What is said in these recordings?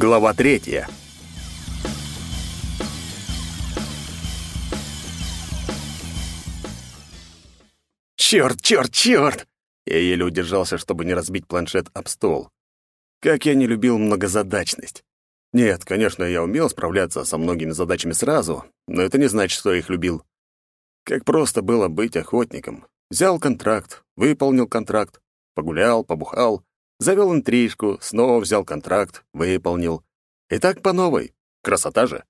Глава третья. Черт, черт, черт! Я еле удержался, чтобы не разбить планшет об стол. Как я не любил многозадачность. Нет, конечно, я умел справляться со многими задачами сразу, но это не значит, что я их любил. Как просто было быть охотником. Взял контракт, выполнил контракт, погулял, побухал, завел интрижку, снова взял контракт, выполнил. И так по новой. Красота же.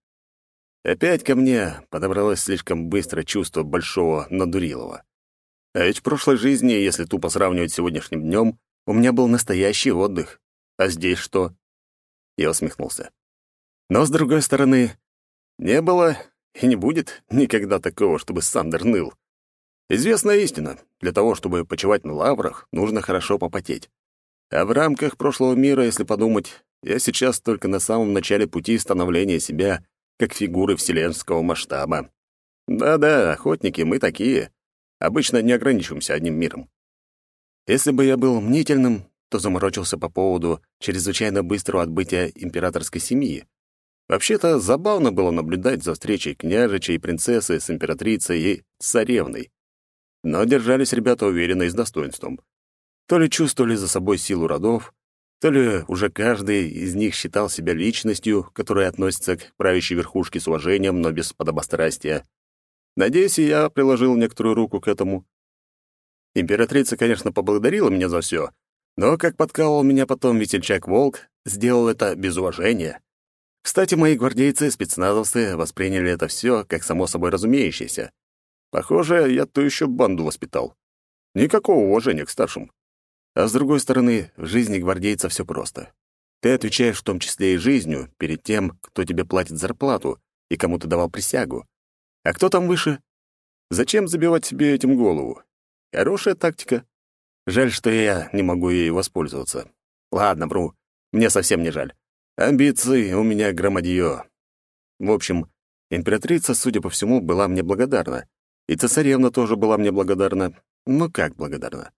Опять ко мне подобралось слишком быстро чувство большого надурилова. А ведь в прошлой жизни, если тупо сравнивать с сегодняшним днем, у меня был настоящий отдых. А здесь что? Я усмехнулся. Но, с другой стороны, не было и не будет никогда такого, чтобы Сандер ныл. Известная истина, для того, чтобы почивать на лаврах, нужно хорошо попотеть. А в рамках прошлого мира, если подумать, я сейчас только на самом начале пути становления себя как фигуры вселенского масштаба. Да-да, охотники мы такие. Обычно не ограничиваемся одним миром. Если бы я был мнительным, то заморочился по поводу чрезвычайно быстрого отбытия императорской семьи. Вообще-то забавно было наблюдать за встречей княжича и принцессы с императрицей и царевной. Но держались ребята уверенно и с достоинством. То ли чувствовали за собой силу родов, то ли уже каждый из них считал себя личностью, которая относится к правящей верхушке с уважением, но без подобострастия. Надеюсь, я приложил некоторую руку к этому. Императрица, конечно, поблагодарила меня за все, но, как подкалывал меня потом весельчак-волк, сделал это без уважения. Кстати, мои гвардейцы-спецназовцы восприняли это все как само собой разумеющееся. Похоже, я ту еще банду воспитал. Никакого уважения к старшим. А с другой стороны, в жизни гвардейца все просто. Ты отвечаешь в том числе и жизнью перед тем, кто тебе платит зарплату и кому ты давал присягу. А кто там выше? Зачем забивать себе этим голову? Хорошая тактика. Жаль, что я не могу ей воспользоваться. Ладно, бру, мне совсем не жаль. Амбиции у меня громадье. В общем, императрица, судя по всему, была мне благодарна. И цесаревна тоже была мне благодарна. Ну как благодарна?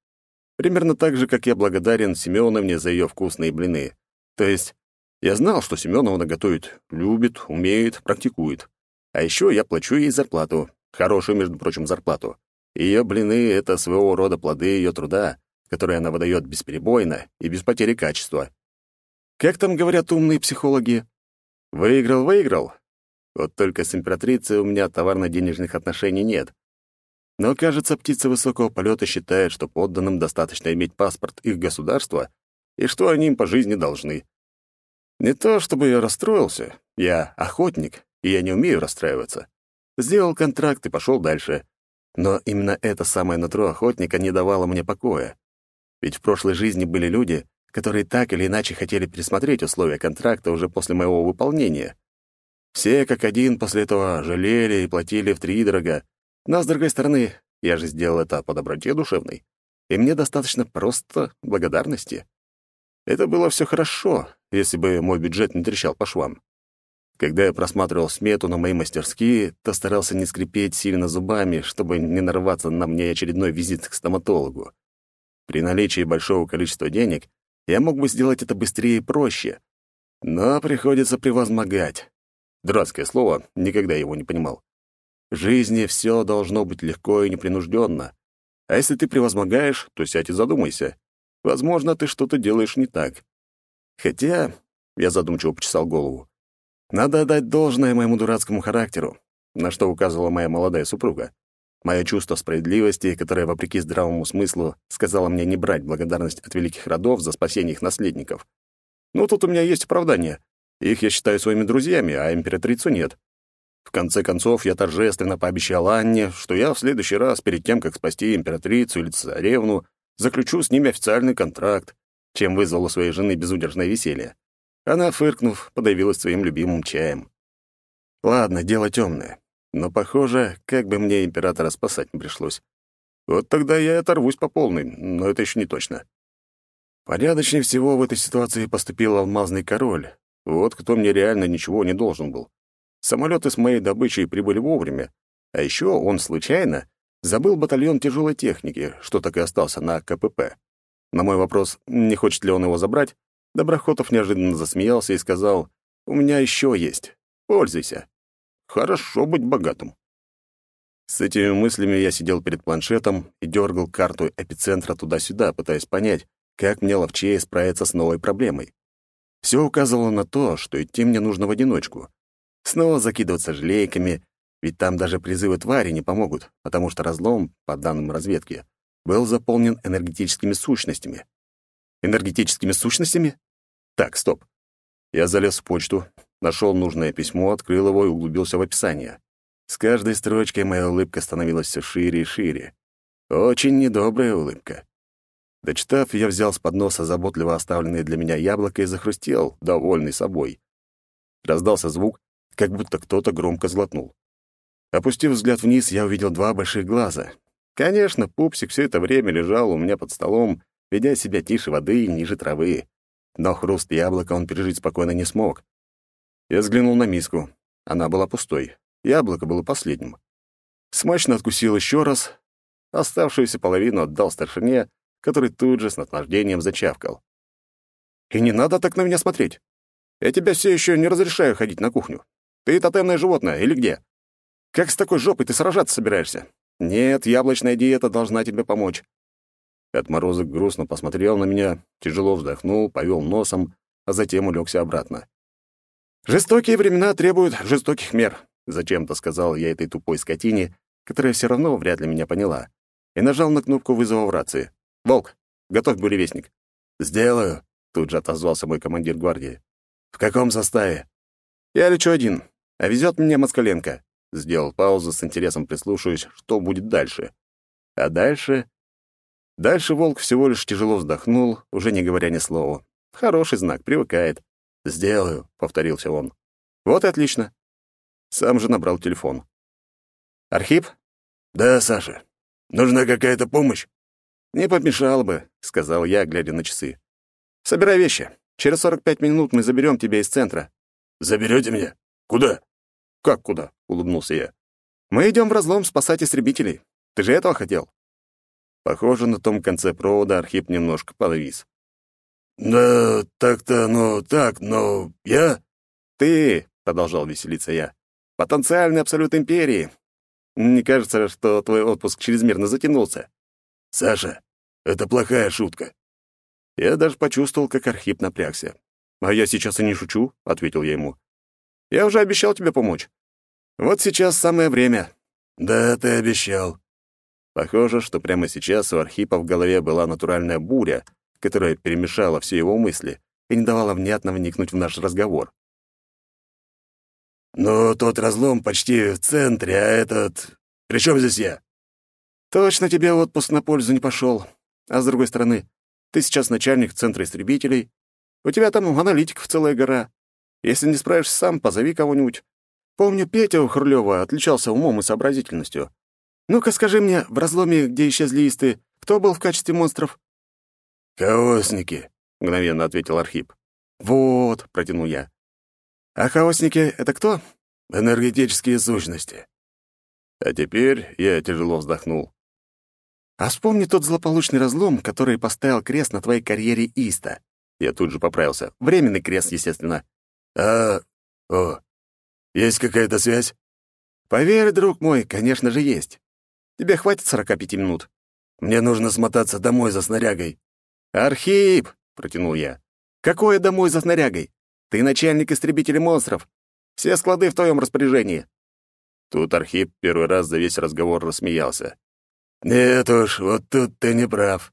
Примерно так же, как я благодарен Семеновне за ее вкусные блины. То есть я знал, что Семеновна готовит, любит, умеет, практикует. А еще я плачу ей зарплату. Хорошую, между прочим, зарплату. Ее блины — это своего рода плоды ее труда, которые она выдает бесперебойно и без потери качества. Как там говорят умные психологи? Выиграл-выиграл. Вот только с императрицей у меня товарно-денежных отношений нет. Но, кажется, птицы высокого полета считают, что подданным достаточно иметь паспорт их государства и что они им по жизни должны. Не то чтобы я расстроился, я охотник, и я не умею расстраиваться. Сделал контракт и пошел дальше. Но именно это самое нутро охотника не давало мне покоя. Ведь в прошлой жизни были люди, которые так или иначе хотели пересмотреть условия контракта уже после моего выполнения. Все как один после этого жалели и платили втридорога, но, с другой стороны, я же сделал это по доброте душевной, и мне достаточно просто благодарности. Это было все хорошо, если бы мой бюджет не трещал по швам. Когда я просматривал смету на мои мастерские, то старался не скрипеть сильно зубами, чтобы не нарваться на мне очередной визит к стоматологу. При наличии большого количества денег я мог бы сделать это быстрее и проще. Но приходится превозмогать. Дурацкое слово, никогда его не понимал. Жизни все должно быть легко и непринужденно. А если ты превозмогаешь, то сядь и задумайся. Возможно, ты что-то делаешь не так. Хотя, я задумчиво почесал голову, надо отдать должное моему дурацкому характеру, на что указывала моя молодая супруга. Мое чувство справедливости, которое, вопреки здравому смыслу, сказала мне не брать благодарность от великих родов за спасение их наследников. Ну, тут у меня есть оправдание. Их я считаю своими друзьями, а императрицу нет. В конце концов, я торжественно пообещал Анне, что я в следующий раз, перед тем, как спасти императрицу или царевну, заключу с ними официальный контракт, чем вызвал у своей жены безудержное веселье. Она, фыркнув, подавилась своим любимым чаем. Ладно, дело темное. Но, похоже, как бы мне императора спасать не пришлось. Вот тогда я и оторвусь по полной, но это еще не точно. Порядочнее всего в этой ситуации поступил алмазный король. Вот кто мне реально ничего не должен был. Самолеты с моей добычей прибыли вовремя, а еще он случайно забыл батальон тяжелой техники, что так и остался на КПП. На мой вопрос, не хочет ли он его забрать, Доброхотов неожиданно засмеялся и сказал, «У меня еще есть. Пользуйся. Хорошо быть богатым». С этими мыслями я сидел перед планшетом и дергал карту эпицентра туда-сюда, пытаясь понять, как мне ловчее справиться с новой проблемой. Все указывало на то, что идти мне нужно в одиночку. Снова закидываться желейками, ведь там даже призывы твари не помогут, потому что разлом, по данным разведки, был заполнен энергетическими сущностями. Энергетическими сущностями? Так, стоп. Я залез в почту, нашел нужное письмо, открыл его и углубился в описание. С каждой строчкой моя улыбка становилась все шире и шире. Очень недобрая улыбка. Дочитав, я взял с подноса заботливо оставленное для меня яблоко и захрустел, довольный собой. Раздался звук, как будто кто-то громко злотнул. Опустив взгляд вниз, я увидел два больших глаза. Конечно, пупсик все это время лежал у меня под столом, ведя себя тише воды и ниже травы. Но хруст яблока он пережить спокойно не смог. Я взглянул на миску. Она была пустой. Яблоко было последним. Смачно откусил еще раз. Оставшуюся половину отдал старшине, который тут же с наслаждением зачавкал. «И не надо так на меня смотреть. Я тебя все еще не разрешаю ходить на кухню. Ты тотемное животное или где? Как с такой жопой ты сражаться собираешься? Нет, яблочная диета должна тебе помочь. Отморозок грустно посмотрел на меня, тяжело вздохнул, повел носом, а затем улегся обратно. «Жестокие времена требуют жестоких мер», — зачем-то сказал я этой тупой скотине, которая все равно вряд ли меня поняла, и нажал на кнопку вызова в рации. «Волк, готовь буревестник». «Сделаю», — тут же отозвался мой командир гвардии. «В каком составе?» «Я лечу один, а везет мне Москаленко». Сделал паузу с интересом прислушиваясь, что будет дальше. А дальше Дальше волк всего лишь тяжело вздохнул, уже не говоря ни слова. Хороший знак, привыкает. «Сделаю», — повторился он. «Вот и отлично». Сам же набрал телефон. «Архип?» «Да, Саша. Нужна какая-то помощь?» «Не помешало бы», — сказал я, глядя на часы. «Собирай вещи. Через сорок пять минут мы заберем тебя из центра». «Заберете меня? Куда?» «Как куда?» — улыбнулся я. «Мы идем в разлом спасать истребителей. Ты же этого хотел?» Похоже, на том конце провода Архип немножко подвис. «Да, так-то, ну, так, но я...» «Ты», — продолжал веселиться я, — «потенциальный абсолют Империи. Не кажется, что твой отпуск чрезмерно затянулся?» «Саша, это плохая шутка». Я даже почувствовал, как Архип напрягся. «А я сейчас и не шучу», — ответил я ему. «Я уже обещал тебе помочь. Вот сейчас самое время». «Да, ты обещал», Похоже, что прямо сейчас у Архипа в голове была натуральная буря, которая перемешала все его мысли и не давала внятно вникнуть в наш разговор. «Но тот разлом почти в центре, а этот... При чем здесь я?» «Точно тебе отпуск на пользу не пошел. А с другой стороны, ты сейчас начальник Центра истребителей. У тебя там аналитиков целая гора. Если не справишься сам, позови кого-нибудь. Помню, Петя у Хрулёва отличался умом и сообразительностью. Ну-ка скажи мне, в разломе, где исчезли исты, кто был в качестве монстров?» «Хаосники», — мгновенно ответил Архип. «Вот», — протянул я. «А хаосники — это кто?» «Энергетические сущности». А теперь я тяжело вздохнул. «А вспомни тот злополучный разлом, который поставил крест на твоей карьере Иста». Я тут же поправился. Временный крест, естественно. «А... О, есть какая-то связь?» «Поверь, друг мой, конечно же, есть. Тебе хватит сорока пяти минут? Мне нужно смотаться домой за снарягой». «Архип!» — протянул я. «Какое домой за снарягой? Ты начальник истребителей монстров. Все склады в твоем распоряжении». Тут Архип первый раз за весь разговор рассмеялся. «Нет уж, вот тут ты не прав.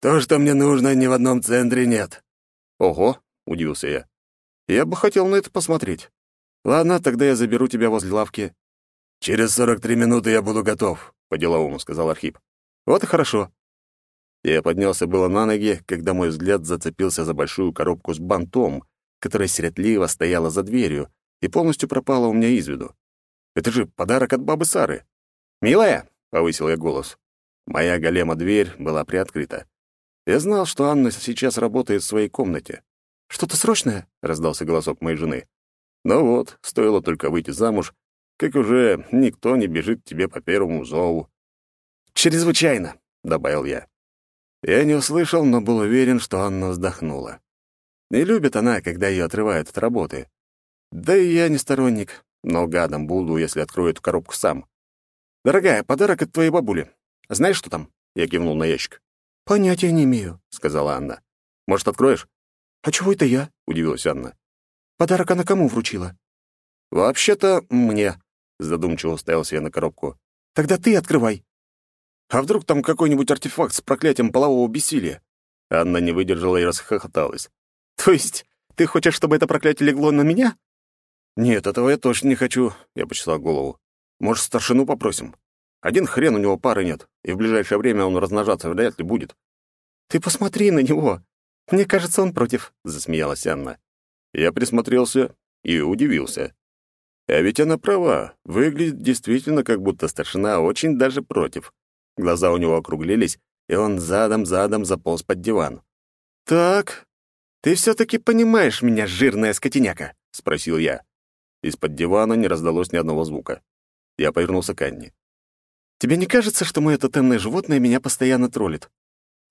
То, что мне нужно, ни в одном центре нет». «Ого!» — удивился я. «Я бы хотел на это посмотреть. Ладно, тогда я заберу тебя возле лавки». «Через сорок три минуты я буду готов. По-деловому сказал Архип. Вот и хорошо. Я поднялся было на ноги, когда мой взгляд зацепился за большую коробку с бантом, которая сиротливо стояла за дверью и полностью пропала у меня из виду. Это же подарок от бабы Сары. «Милая!» — повысил я голос. Моя голема дверь была приоткрыта. Я знал, что Анна сейчас работает в своей комнате. «Что-то срочное?» — раздался голосок моей жены. Ну вот, стоило только выйти замуж, как уже никто не бежит к тебе по первому зову. «Чрезвычайно», — добавил я. Я не услышал, но был уверен, что Анна вздохнула. Не любит она, когда ее отрывают от работы. Да и я не сторонник, но гадом буду, если открою эту коробку сам. «Дорогая, подарок от твоей бабули. Знаешь, что там?» Я кивнул на ящик. «Понятия не имею», — сказала Анна. «Может, откроешь?» «А чего это я?» — удивилась Анна. «Подарок она кому вручила?» «Вообще-то мне», — задумчиво уставился я на коробку. «Тогда ты открывай». «А вдруг там какой-нибудь артефакт с проклятием полового бессилия?» Анна не выдержала и расхохоталась. «То есть ты хочешь, чтобы это проклятие легло на меня?» «Нет, этого я точно не хочу», — я почесал голову. «Может, старшину попросим? Один хрен у него пары нет, и в ближайшее время он размножаться вряд ли будет». «Ты посмотри на него. Мне кажется, он против», — засмеялась Анна. Я присмотрелся и удивился. А ведь она права. Выглядит действительно, как будто старшина очень даже против. Глаза у него округлились, и он задом-задом заполз под диван. «Так, ты все-таки понимаешь меня, жирная скотиняка?» — спросил я. Из-под дивана не раздалось ни одного звука. Я повернулся к Анне. «Тебе не кажется, что мое тотемное животное меня постоянно троллит?»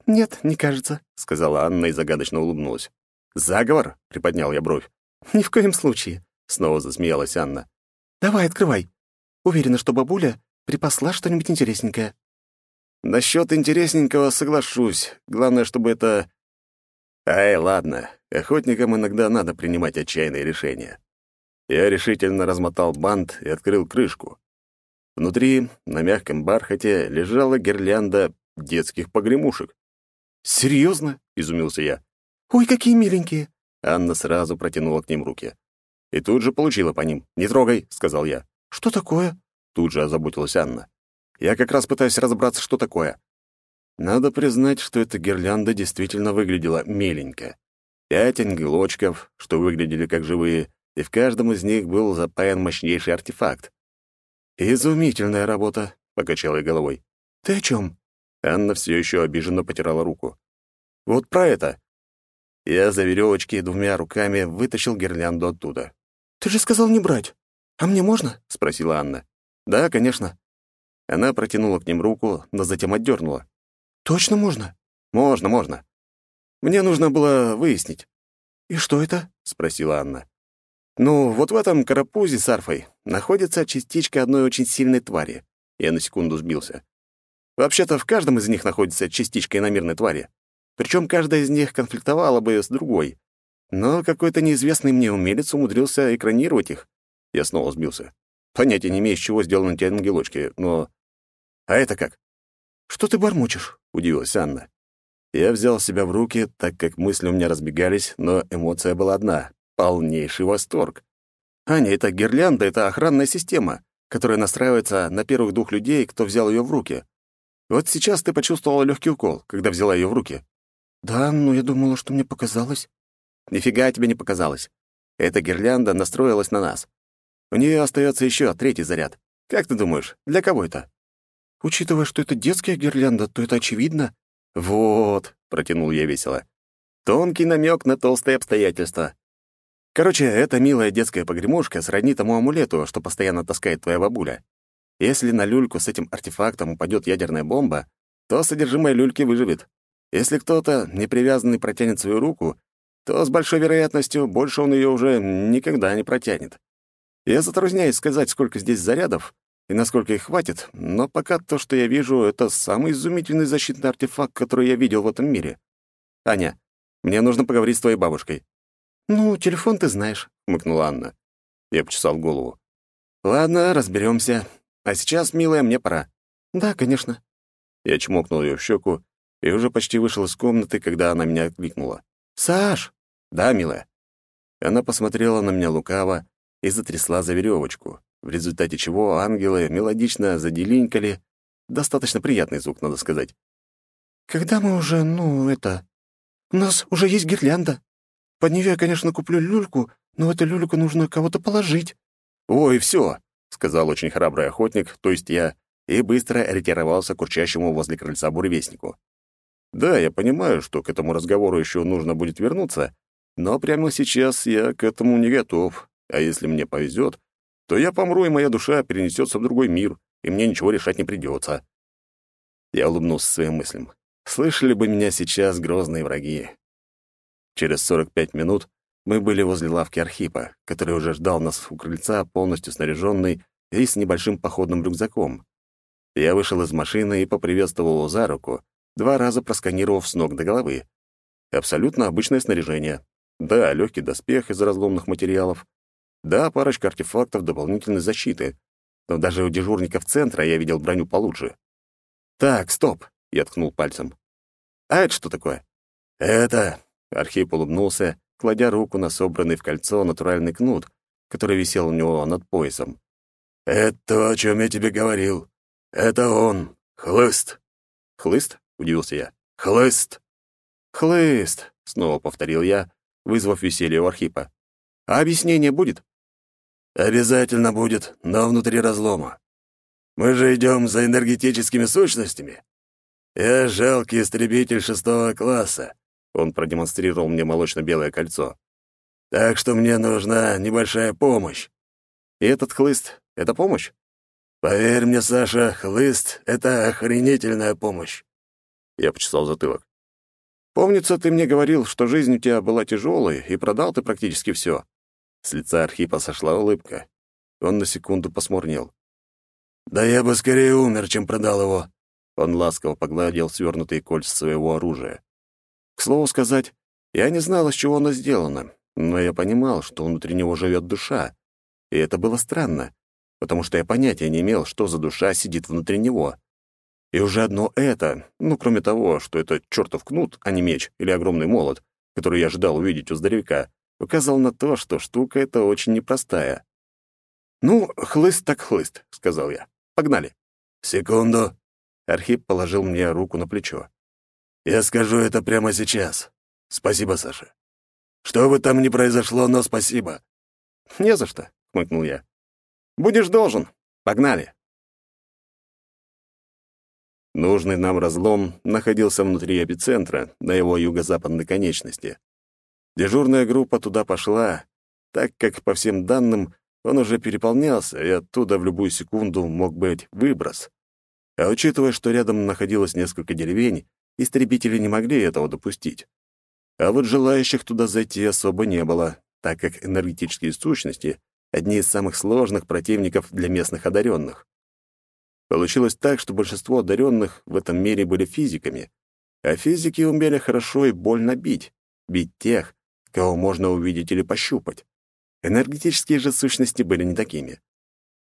«Нет, не кажется», — сказала Анна и загадочно улыбнулась. «Заговор?» — приподнял я бровь. «Ни в коем случае», — снова засмеялась Анна. «Давай, открывай. Уверена, что бабуля припасла что-нибудь интересненькое». «Насчет интересненького соглашусь. Главное, чтобы это...» «Ай, ладно. Охотникам иногда надо принимать отчаянные решения». Я решительно размотал бант и открыл крышку. Внутри, на мягком бархате, лежала гирлянда детских погремушек. «Серьезно?» — изумился я. «Ой, какие миленькие!» Анна сразу протянула к ним руки. И тут же получила по ним. «Не трогай», — сказал я. «Что такое?» Тут же озаботилась Анна. «Я как раз пытаюсь разобраться, что такое». Надо признать, что эта гирлянда действительно выглядела миленько. Пять ангелочков, что выглядели как живые, и в каждом из них был запаян мощнейший артефакт. «Изумительная работа», — покачал я головой. «Ты о чем?» Анна все еще обиженно потирала руку. «Вот про это». Я за веревочки двумя руками вытащил гирлянду оттуда. «Ты же сказал не брать. А мне можно?» — спросила Анна. «Да, конечно». Она протянула к ним руку, но затем отдернула. «Точно можно?» «Можно, можно. Мне нужно было выяснить». «И что это?» — спросила Анна. Ну, вот в этом карапузе с арфой находится частичка одной очень сильной твари. Я на секунду сбился. Вообще-то в каждом из них находится частичка иномирной твари. Причем каждая из них конфликтовала бы с другой. Но какой-то неизвестный мне умелец умудрился экранировать их. Я снова сбился. Понятия не имею, из чего сделаны эти ангелочки, но... А это как? «Что ты бормочешь?» — удивилась Анна. Я взял себя в руки, так как мысли у меня разбегались, но эмоция была одна Полнейший восторг. Аня, это гирлянда, это охранная система, которая настраивается на первых двух людей, кто взял ее в руки. Вот сейчас ты почувствовала легкий укол, когда взяла ее в руки. Да, но я думала, что мне показалось. Нифига тебе не показалось. Эта гирлянда настроилась на нас. У нее остается еще третий заряд. Как ты думаешь, для кого это? Учитывая, что это детская гирлянда, то это очевидно. Вот, протянул я весело. Тонкий намек на толстые обстоятельства. Короче, эта милая детская погремушка сродни тому амулету, что постоянно таскает твоя бабуля. Если на люльку с этим артефактом упадет ядерная бомба, то содержимое люльки выживет. Если кто-то, непривязанный, протянет свою руку, то с большой вероятностью больше он ее уже никогда не протянет. Я затрудняюсь сказать, сколько здесь зарядов и насколько их хватит, но пока то, что я вижу, это самый изумительный защитный артефакт, который я видел в этом мире. Аня, мне нужно поговорить с твоей бабушкой. «Ну, телефон ты знаешь», — хмыкнула Анна. Я почесал голову. «Ладно, разберемся. А сейчас, милая, мне пора». «Да, конечно». Я чмокнул ее в щеку и уже почти вышел из комнаты, когда она меня окликнула. «Саш!» «Да, милая». Она посмотрела на меня лукаво и затрясла за веревочку, в результате чего ангелы мелодично заделинкали. Достаточно приятный звук, надо сказать. «Когда мы уже, ну, это... У нас уже есть гирлянда». Под нее я, конечно, куплю люльку, но в эту люльку нужно кого-то положить». «Ой, все», — сказал очень храбрый охотник, то есть я, и быстро ретировался к урчащему возле крыльца буревестнику. Да, я понимаю, что к этому разговору еще нужно будет вернуться, но прямо сейчас я к этому не готов, а если мне повезет, то я помру, и моя душа перенесется в другой мир, и мне ничего решать не придется. Я улыбнулся своим мыслям. Слышали бы меня сейчас грозные враги. Через 45 минут мы были возле лавки Архипа, который уже ждал нас у крыльца, полностью снаряженный и с небольшим походным рюкзаком. Я вышел из машины и поприветствовал его за руку, два раза просканировав с ног до головы. Абсолютно обычное снаряжение. Да, легкий доспех из разломных материалов. Да, парочка артефактов дополнительной защиты. Но даже у дежурников центра я видел броню получше. «Так, стоп!» — я ткнул пальцем. «А это что такое?» «Это...» — Архип улыбнулся, кладя руку на собранный в кольцо натуральный кнут, который висел у него над поясом. «Это то, о чем я тебе говорил. Это он, хлыст». «Хлыст?» — удивился я. «Хлыст». «Хлыст», — снова повторил я, вызвав веселье у Архипа. «А объяснение будет?» «Обязательно будет, но внутри разлома. Мы же идем за энергетическими сущностями. Я жалкий истребитель шестого класса. Он продемонстрировал мне молочно-белое кольцо. Так что мне нужна небольшая помощь. И этот хлыст — это помощь? Поверь мне, Саша, хлыст — это охренительная помощь. Я почесал затылок. Помнится, ты мне говорил, что жизнь у тебя была тяжелой, и продал ты практически все. С лица Архипа сошла улыбка. Он на секунду посмурнел. «Да я бы скорее умер, чем продал его». Он ласково погладил свернутые кольца своего оружия. К слову сказать, я не знал, из чего оно сделано, но я понимал, что внутри него живет душа. И это было странно, потому что я понятия не имел, что за душа сидит внутри него. И уже одно это, ну, кроме того, что это чертов кнут, а не меч или огромный молот, который я ожидал увидеть у здоровяка, указывал на то, что штука эта очень непростая. «Ну, хлыст так хлыст», — сказал я. «Погнали». «Секунду». Архип положил мне руку на плечо. Я скажу это прямо сейчас. Спасибо, Саша. Что бы там ни произошло, но спасибо. Не за что, хмыкнул я. Будешь должен. Погнали. Нужный нам разлом находился внутри эпицентра, на его юго-западной конечности. Дежурная группа туда пошла, так как, по всем данным, он уже переполнялся, и оттуда в любую секунду мог быть выброс. А учитывая, что рядом находилось несколько деревень, истребители не могли этого допустить. А вот желающих туда зайти особо не было, так как энергетические сущности — одни из самых сложных противников для местных одаренных. Получилось так, что большинство одаренных в этом мире были физиками, а физики умели хорошо и больно бить, бить тех, кого можно увидеть или пощупать. Энергетические же сущности были не такими.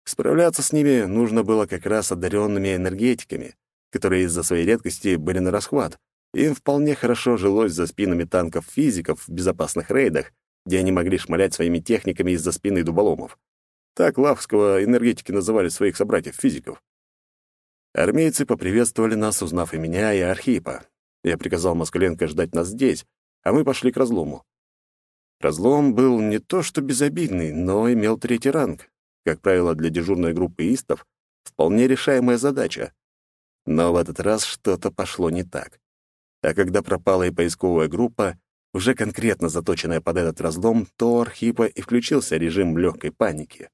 Справляться с ними нужно было как раз одаренными энергетиками, которые из-за своей редкости были на расхват. Им вполне хорошо жилось за спинами танков физиков в безопасных рейдах, где они могли шмалять своими техниками из-за спины дуболомов. Так лавского энергетики называли своих собратьев-физиков. Армейцы поприветствовали нас, узнав и меня, и Архипа. Я приказал Москаленко ждать нас здесь, а мы пошли к разлому. Разлом был не то что безобидный, но имел третий ранг. Как правило, для дежурной группы истов вполне решаемая задача. Но в этот раз что-то пошло не так. А когда пропала и поисковая группа, уже конкретно заточенная под этот разлом, то Архипа и включился режим легкой паники.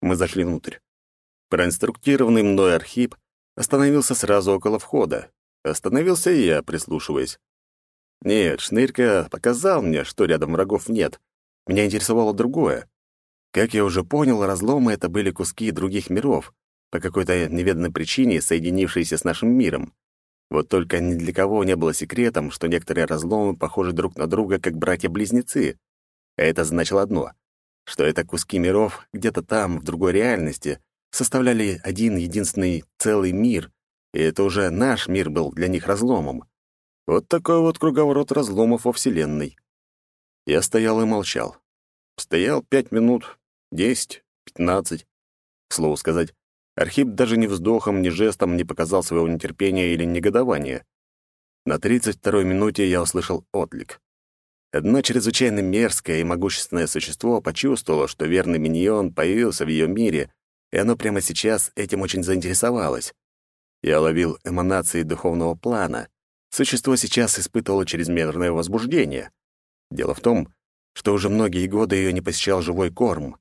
Мы зашли внутрь. Проинструктированный мной Архип остановился сразу около входа. Остановился и я, прислушиваясь. Нет, Шнырька показал мне, что рядом врагов нет. Меня интересовало другое. Как я уже понял, разломы — это были куски других миров, по какой-то неведанной причине соединившиеся с нашим миром. Вот только ни для кого не было секретом, что некоторые разломы похожи друг на друга, как братья-близнецы. Это значило одно — что это куски миров где-то там, в другой реальности, составляли один единственный целый мир, и это уже наш мир был для них разломом. Вот такой вот круговорот разломов во Вселенной. Я стоял и молчал. Стоял пять минут, десять, пятнадцать. К слову сказать, Архип даже ни вздохом, ни жестом не показал своего нетерпения или негодования. На 32-й минуте я услышал отлик. Одно чрезвычайно мерзкое и могущественное существо почувствовало, что верный миньон появился в ее мире, и оно прямо сейчас этим очень заинтересовалось. Я ловил эманации духовного плана. Существо сейчас испытывало чрезмерное возбуждение. Дело в том, что уже многие годы ее не посещал живой корм.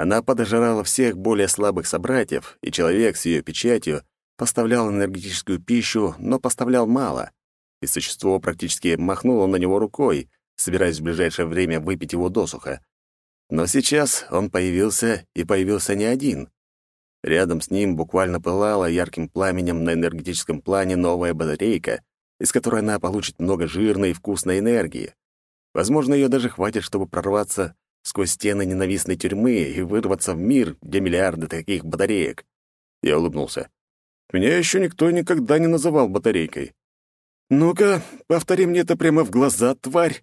Она подожрала всех более слабых собратьев, и человек с ее печатью поставлял энергетическую пищу, но поставлял мало, и существо практически махнуло на него рукой, собираясь в ближайшее время выпить его досуха. Но сейчас он появился, и появился не один. Рядом с ним буквально пылала ярким пламенем на энергетическом плане новая батарейка, из которой она получит много жирной и вкусной энергии. Возможно, ее даже хватит, чтобы прорваться сквозь стены ненавистной тюрьмы и вырваться в мир, где миллиарды таких батареек. Я улыбнулся. Меня еще никто никогда не называл батарейкой. «Ну-ка, повтори мне это прямо в глаза, тварь!»